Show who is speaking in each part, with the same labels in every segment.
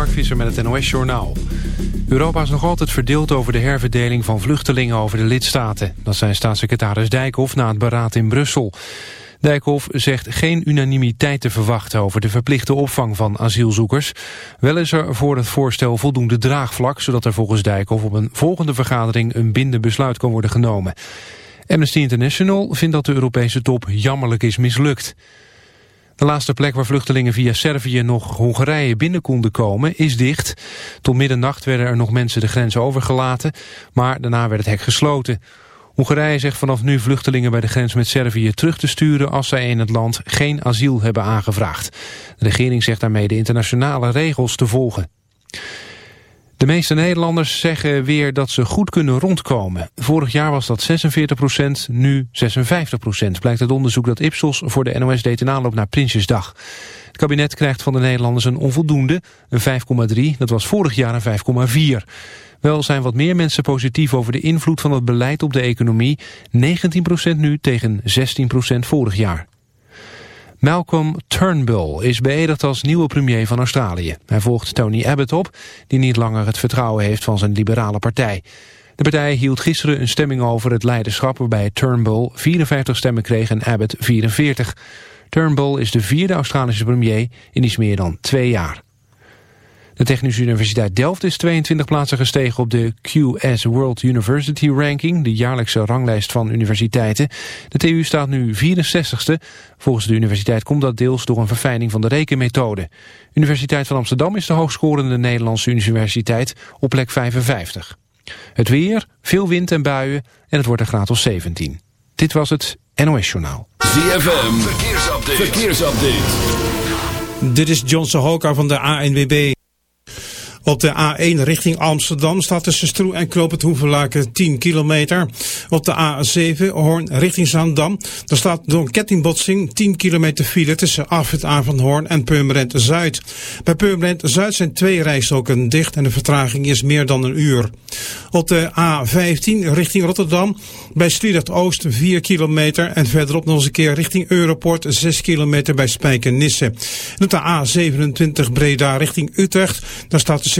Speaker 1: Mark Visser met het NOS Journaal. Europa is nog altijd verdeeld over de herverdeling van vluchtelingen over de lidstaten. Dat zijn staatssecretaris Dijkhoff na het beraad in Brussel. Dijkhoff zegt geen unanimiteit te verwachten over de verplichte opvang van asielzoekers. Wel is er voor het voorstel voldoende draagvlak... zodat er volgens Dijkhoff op een volgende vergadering een bindend besluit kan worden genomen. Amnesty International vindt dat de Europese top jammerlijk is mislukt. De laatste plek waar vluchtelingen via Servië nog Hongarije binnen konden komen is dicht. Tot middernacht werden er nog mensen de grens overgelaten, maar daarna werd het hek gesloten. Hongarije zegt vanaf nu vluchtelingen bij de grens met Servië terug te sturen als zij in het land geen asiel hebben aangevraagd. De regering zegt daarmee de internationale regels te volgen. De meeste Nederlanders zeggen weer dat ze goed kunnen rondkomen. Vorig jaar was dat 46 procent, nu 56 procent. Blijkt uit onderzoek dat Ipsos voor de NOS deed in aanloop naar Prinsjesdag. Het kabinet krijgt van de Nederlanders een onvoldoende, een 5,3. Dat was vorig jaar een 5,4. Wel zijn wat meer mensen positief over de invloed van het beleid op de economie. 19 procent nu tegen 16 procent vorig jaar. Malcolm Turnbull is beëdigd als nieuwe premier van Australië. Hij volgt Tony Abbott op, die niet langer het vertrouwen heeft van zijn liberale partij. De partij hield gisteren een stemming over het leiderschap... waarbij Turnbull 54 stemmen kreeg en Abbott 44. Turnbull is de vierde Australische premier in iets meer dan twee jaar. De Technische Universiteit Delft is 22 plaatsen gestegen op de QS World University Ranking, de jaarlijkse ranglijst van universiteiten. De TU staat nu 64ste. Volgens de universiteit komt dat deels door een verfijning van de rekenmethode. Universiteit van Amsterdam is de hoogscorende Nederlandse universiteit op plek 55. Het weer, veel wind en buien en het wordt een graad of 17. Dit was het NOS Journaal.
Speaker 2: ZFM, verkeersupdate. verkeersupdate.
Speaker 3: Dit is John Sohoka van de ANWB. Op de A1 richting Amsterdam staat tussen Stroe en Knoop het Hoevenlaken 10 kilometer. Op de A7 Hoorn richting Zaandam. Daar staat door een kettingbotsing 10 kilometer file tussen Afrit aan van Hoorn en Purmerend Zuid. Bij Purmerend Zuid zijn twee rijstroken dicht en de vertraging is meer dan een uur. Op de A15 richting Rotterdam bij Sliedrecht Oost 4 kilometer en verderop nog eens een keer richting Europort 6 kilometer bij Spijkenisse. En op de A27 Breda richting Utrecht, daar staat tussen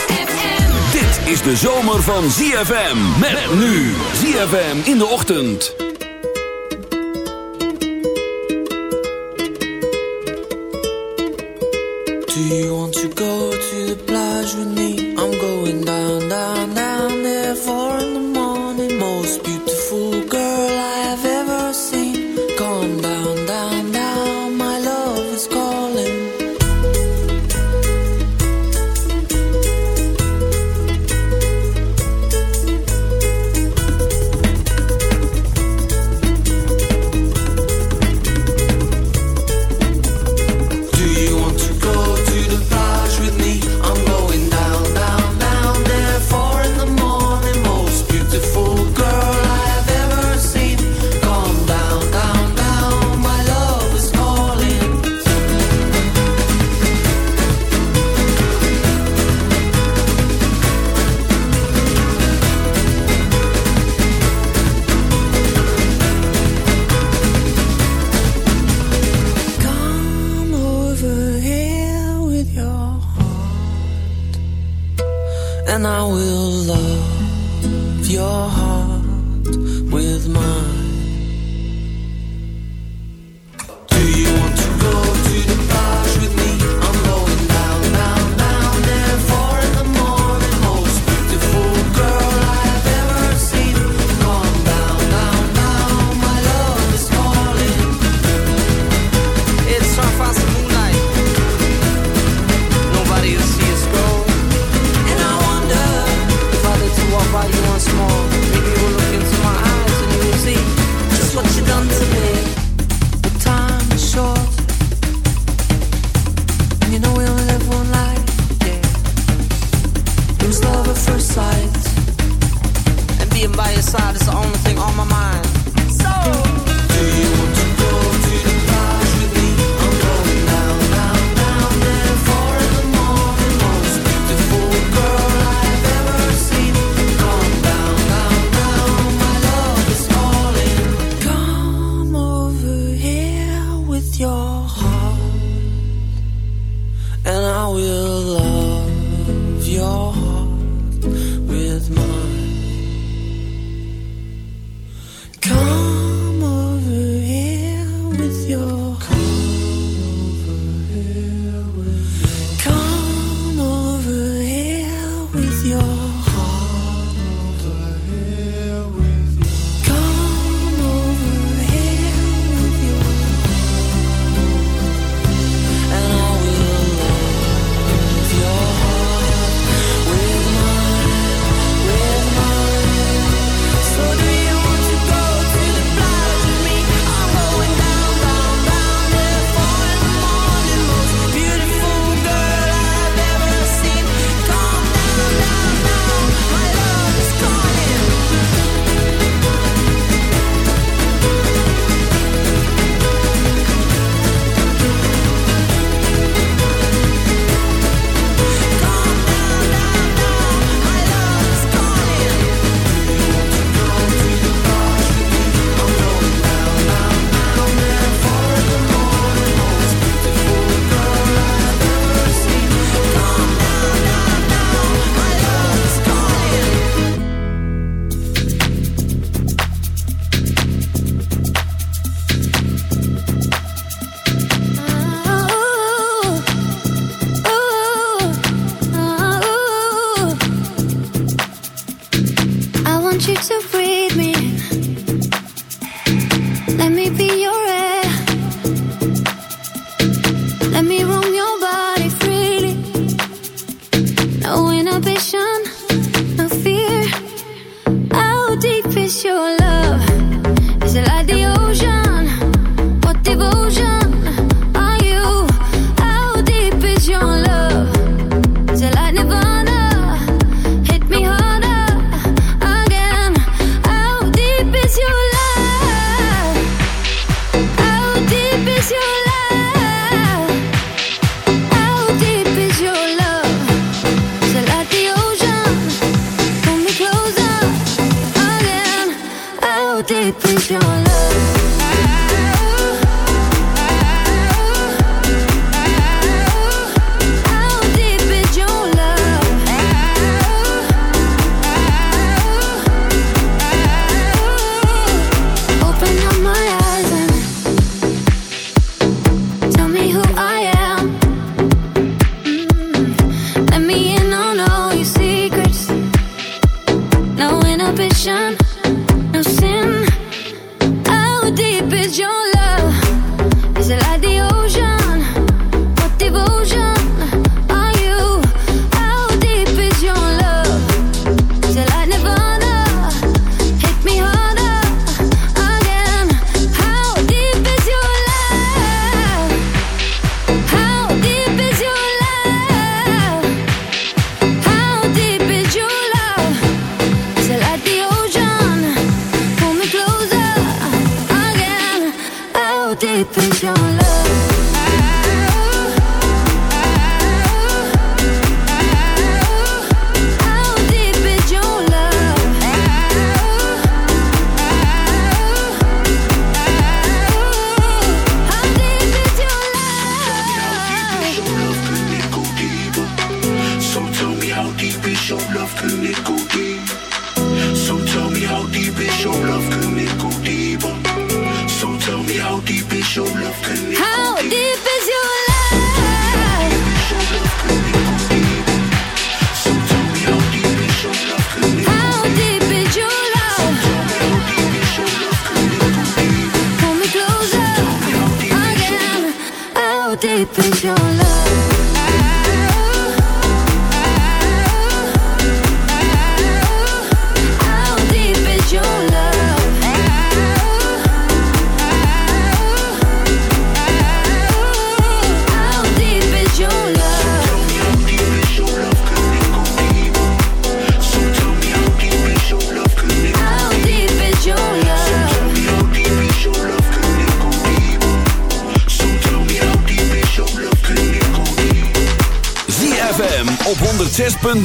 Speaker 2: Is de zomer van ZFM. Met nu. ZFM in de ochtend.
Speaker 4: Do you want to go to the plage with me?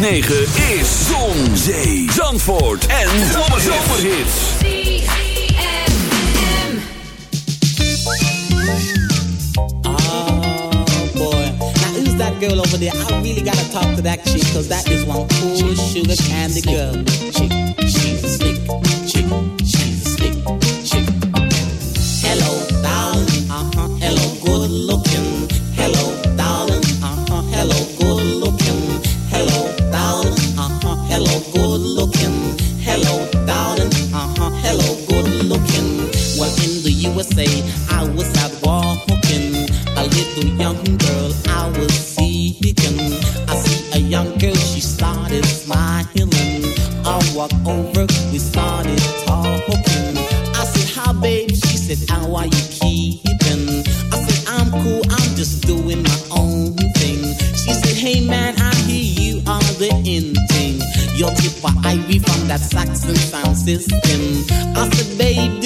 Speaker 5: 106.9 is Zon, Zee, Zandvoort en Zomerhits.
Speaker 6: Oh boy. Now who's that girl over there? I really gotta talk to that chick, cause that is one cool sugar candy girl. Chick, a slick chick, USA, I was out walking. A little young girl I was seeking. I see a young girl, she started smiling. I walk over, we started talking. I said, hi, babe. She said, how are you keeping? I said, I'm cool, I'm just doing my own thing. She said, hey, man, I hear you are the in thing. Your tip for Ivy from that Saxon sound system. I said, my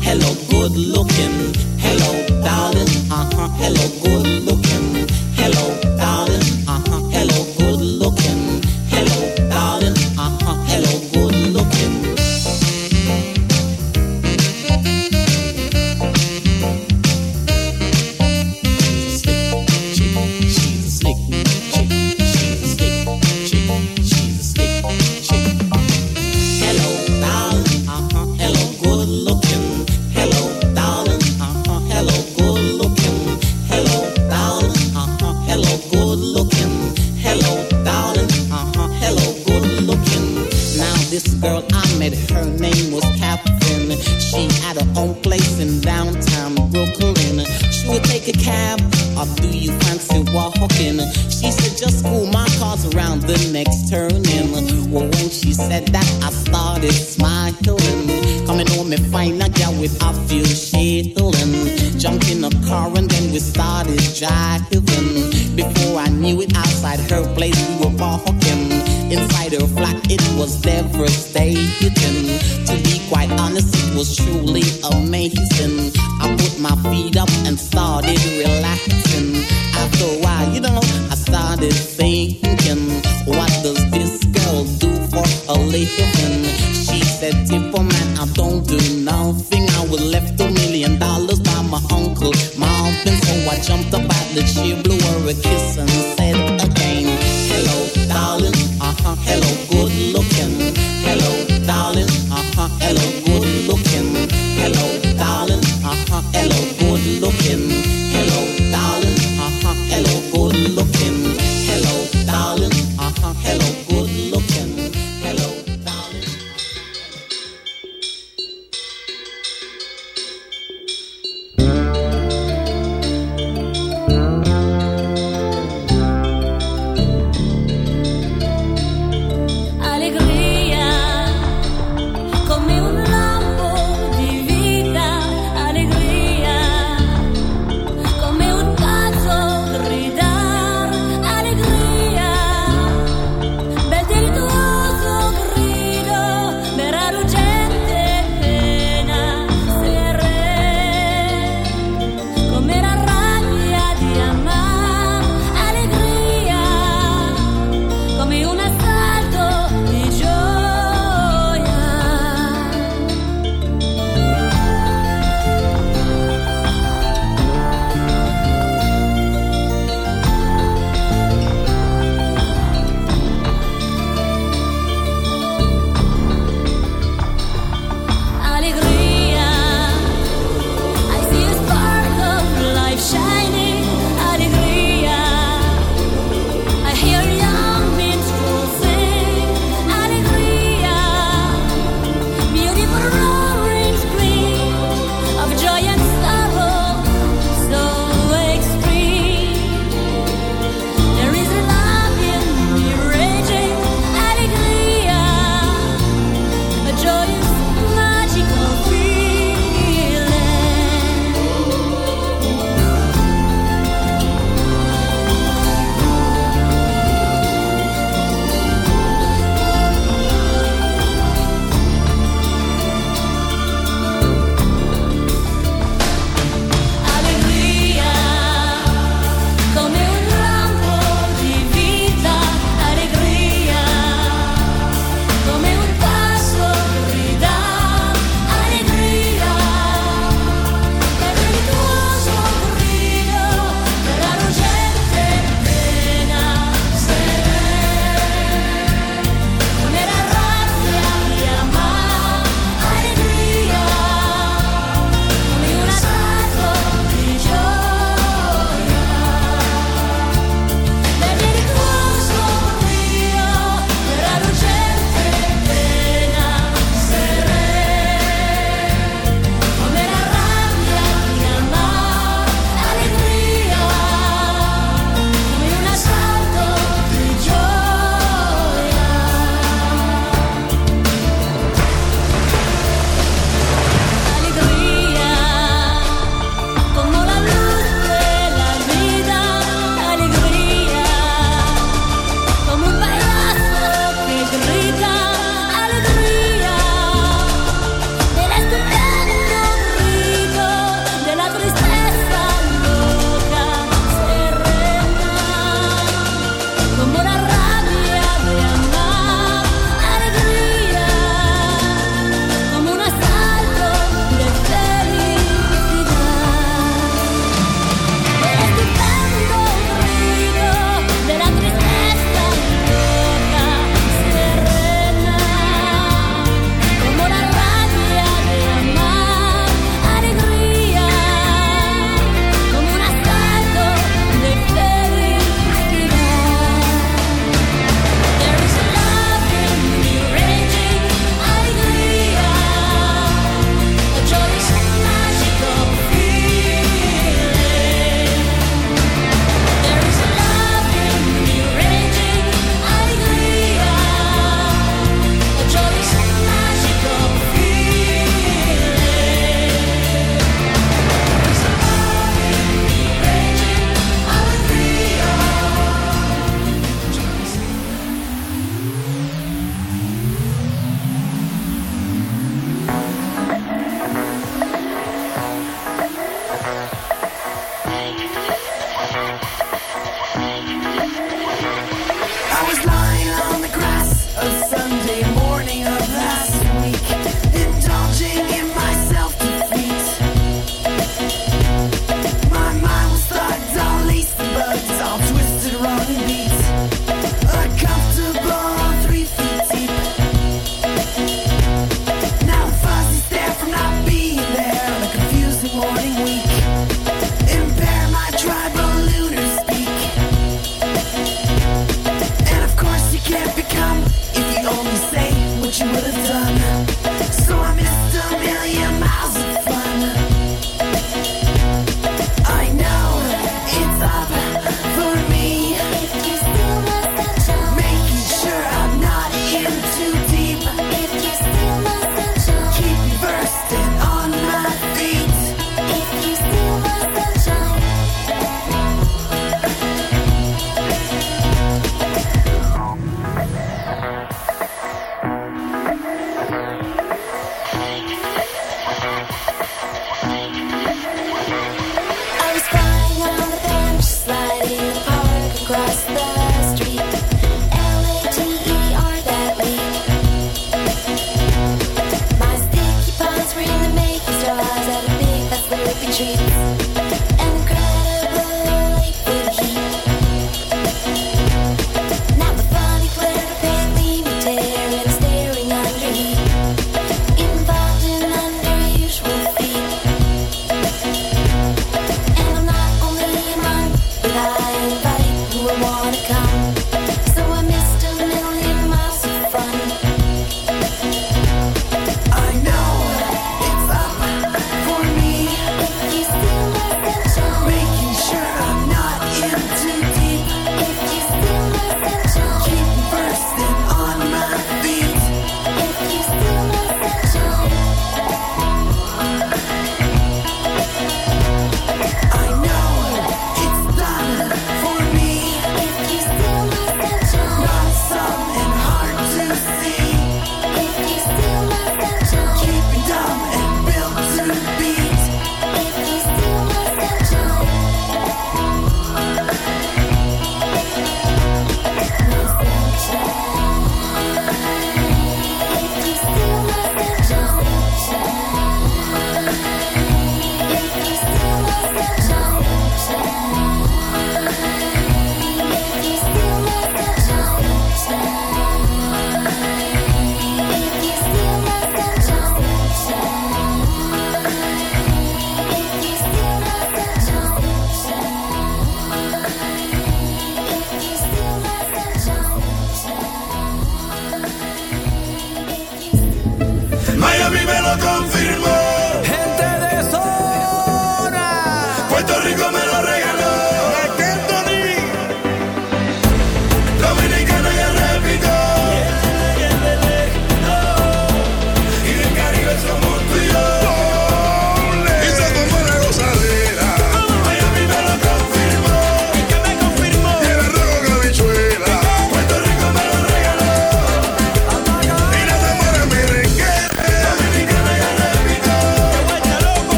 Speaker 6: hello, good looking. Hello, darling, uh huh, hello, good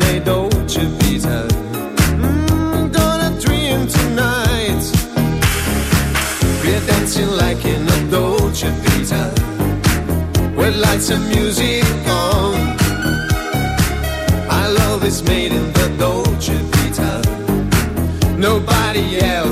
Speaker 7: a Dolce Vita. Gonna dream tonight. We're dancing like in Dolce Vita. With lights and music on. Our love is made in the Dolce Vita. Nobody else